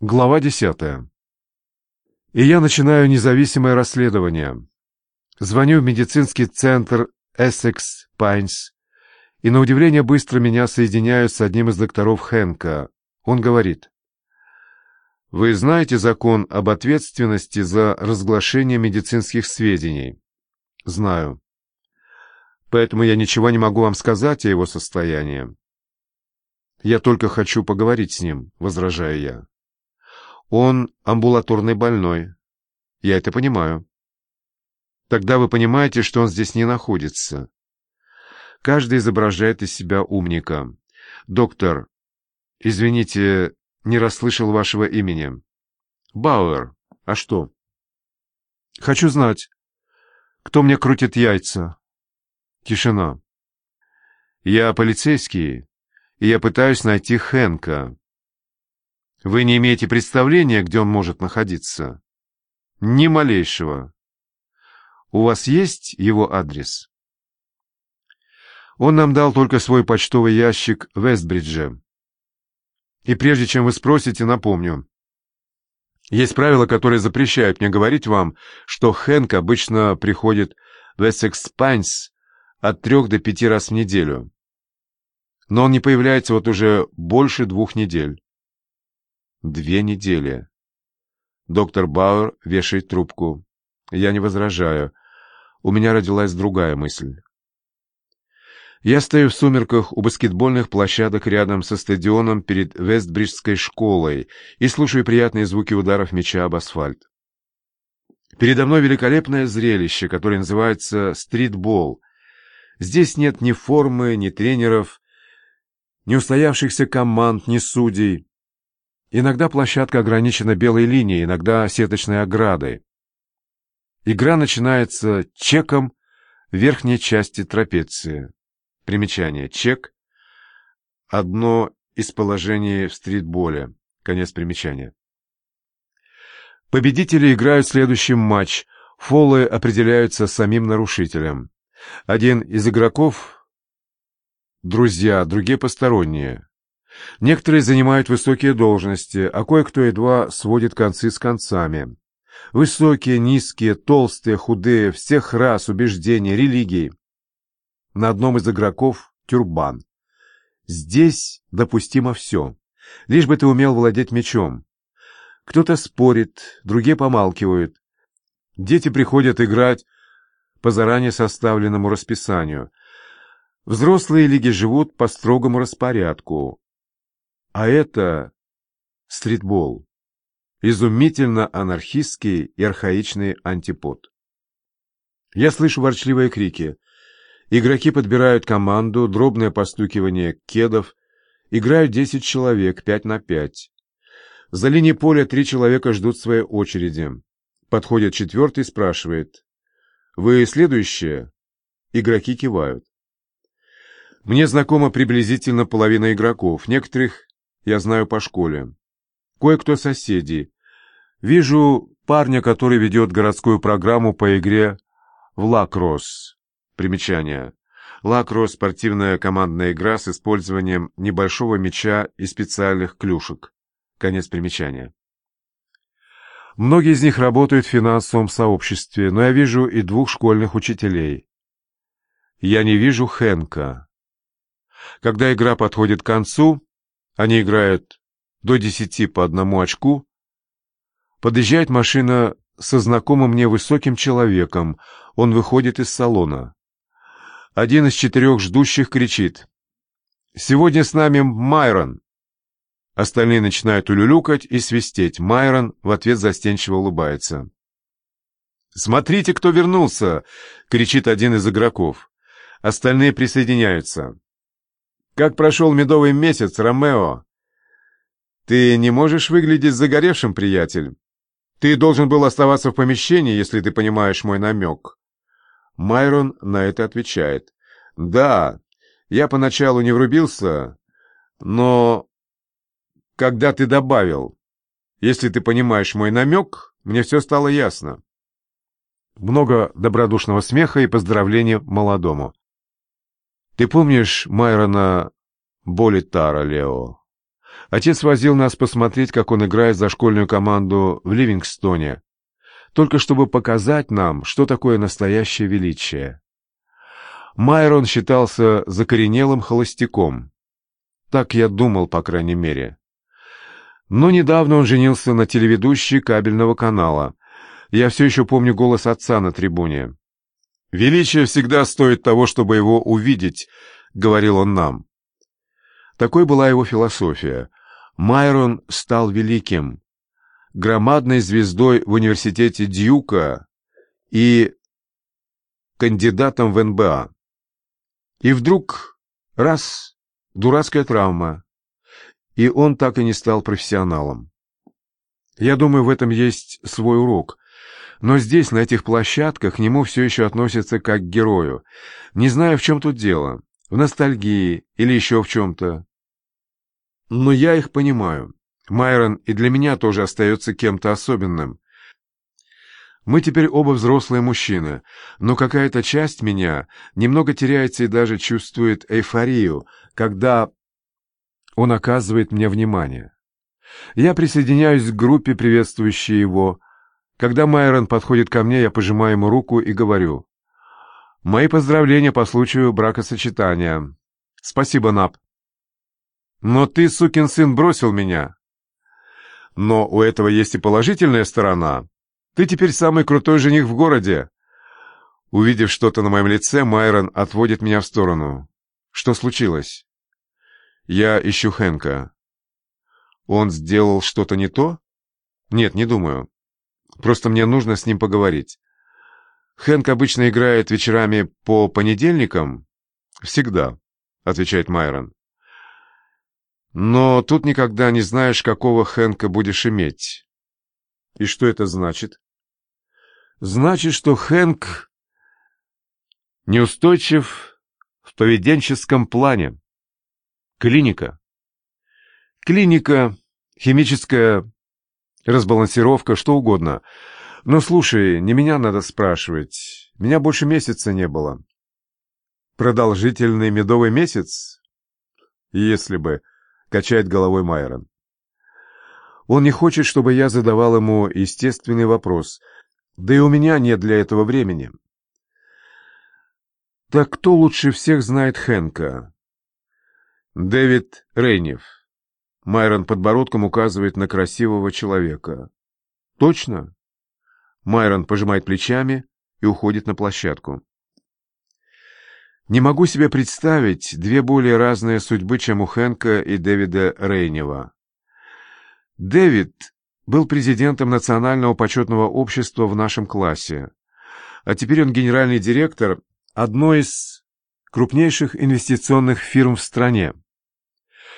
Глава десятая. И я начинаю независимое расследование. Звоню в медицинский центр Essex Pines, и на удивление быстро меня соединяют с одним из докторов Хэнка. Он говорит, «Вы знаете закон об ответственности за разглашение медицинских сведений?» «Знаю. Поэтому я ничего не могу вам сказать о его состоянии». «Я только хочу поговорить с ним», — возражаю я. Он амбулаторный больной. Я это понимаю. Тогда вы понимаете, что он здесь не находится. Каждый изображает из себя умника. Доктор, извините, не расслышал вашего имени. Бауэр. А что? Хочу знать, кто мне крутит яйца. Тишина. Я полицейский, и я пытаюсь найти Хэнка. Вы не имеете представления, где он может находиться? Ни малейшего. У вас есть его адрес? Он нам дал только свой почтовый ящик в Вестбридже. И прежде чем вы спросите, напомню. Есть правила, которые запрещают мне говорить вам, что Хэнк обычно приходит в Пайнс от трех до пяти раз в неделю. Но он не появляется вот уже больше двух недель. Две недели. Доктор Бауэр вешает трубку. Я не возражаю. У меня родилась другая мысль. Я стою в сумерках у баскетбольных площадок рядом со стадионом перед Вестбриджской школой и слушаю приятные звуки ударов мяча об асфальт. Передо мной великолепное зрелище, которое называется стритбол. Здесь нет ни формы, ни тренеров, ни устоявшихся команд, ни судей. Иногда площадка ограничена белой линией, иногда сеточной оградой. Игра начинается чеком верхней части трапеции. Примечание. Чек – одно из положений в стритболе. Конец примечания. Победители играют следующий матч. Фолы определяются самим нарушителем. Один из игроков – друзья, другие – посторонние. Некоторые занимают высокие должности, а кое-кто едва сводит концы с концами. Высокие, низкие, толстые, худые, всех рас, убеждений, религий. На одном из игроков тюрбан. Здесь допустимо все, лишь бы ты умел владеть мечом. Кто-то спорит, другие помалкивают. Дети приходят играть по заранее составленному расписанию. Взрослые лиги живут по строгому распорядку. А это стритбол. Изумительно анархистский и архаичный антипод. Я слышу ворчливые крики. Игроки подбирают команду, дробное постукивание кедов. Играют 10 человек, 5 на 5. За линией поля три человека ждут своей очереди. Подходит четвертый спрашивает. «Вы следующие?» Игроки кивают. Мне знакома приблизительно половина игроков. Некоторых я знаю по школе. Кое-кто соседи. Вижу парня, который ведет городскую программу по игре в лакросс. Примечание. Лакросс – спортивная командная игра с использованием небольшого мяча и специальных клюшек. Конец примечания. Многие из них работают в финансовом сообществе, но я вижу и двух школьных учителей. Я не вижу Хенка. Когда игра подходит к концу, они играют до десяти по одному очку. Подъезжает машина со знакомым мне высоким человеком. Он выходит из салона. Один из четырех ждущих кричит. «Сегодня с нами Майрон!» Остальные начинают улюлюкать и свистеть. Майрон в ответ застенчиво улыбается. «Смотрите, кто вернулся!» — кричит один из игроков. Остальные присоединяются. Как прошел медовый месяц, Ромео? Ты не можешь выглядеть загоревшим, приятель. Ты должен был оставаться в помещении, если ты понимаешь мой намек. Майрон на это отвечает. Да, я поначалу не врубился, но когда ты добавил, если ты понимаешь мой намек, мне все стало ясно. Много добродушного смеха и поздравления молодому. Ты помнишь Майрона Болитара, Лео? Отец возил нас посмотреть, как он играет за школьную команду в Ливингстоне, только чтобы показать нам, что такое настоящее величие. Майрон считался закоренелым холостяком. Так я думал, по крайней мере. Но недавно он женился на телеведущей кабельного канала. Я все еще помню голос отца на трибуне. «Величие всегда стоит того, чтобы его увидеть», — говорил он нам. Такой была его философия. Майрон стал великим, громадной звездой в университете Дьюка и кандидатом в НБА. И вдруг, раз, дурацкая травма, и он так и не стал профессионалом. Я думаю, в этом есть свой урок. Но здесь, на этих площадках, к нему все еще относятся как к герою. Не знаю, в чем тут дело. В ностальгии или еще в чем-то. Но я их понимаю. Майрон и для меня тоже остается кем-то особенным. Мы теперь оба взрослые мужчины, но какая-то часть меня немного теряется и даже чувствует эйфорию, когда он оказывает мне внимание. Я присоединяюсь к группе, приветствующей его. Когда Майрон подходит ко мне, я пожимаю ему руку и говорю. «Мои поздравления по случаю бракосочетания. Спасибо, Нап». «Но ты, сукин сын, бросил меня». «Но у этого есть и положительная сторона». Ты теперь самый крутой жених в городе!» Увидев что-то на моем лице, Майрон отводит меня в сторону. «Что случилось?» «Я ищу Хэнка». «Он сделал что-то не то?» «Нет, не думаю. Просто мне нужно с ним поговорить. Хэнк обычно играет вечерами по понедельникам?» «Всегда», — отвечает Майрон. «Но тут никогда не знаешь, какого Хэнка будешь иметь». «И что это значит?» Значит, что Хэнк неустойчив в поведенческом плане. Клиника. Клиника, химическая разбалансировка, что угодно. Но слушай, не меня надо спрашивать. Меня больше месяца не было. Продолжительный медовый месяц? Если бы, качает головой Майрон. Он не хочет, чтобы я задавал ему естественный вопрос — да и у меня нет для этого времени. Так кто лучше всех знает Хэнка? Дэвид Рейнев. Майрон подбородком указывает на красивого человека. Точно? Майрон пожимает плечами и уходит на площадку. Не могу себе представить две более разные судьбы, чем у Хэнка и Дэвида Рейнева. Дэвид был президентом Национального почетного общества в нашем классе, а теперь он генеральный директор одной из крупнейших инвестиционных фирм в стране.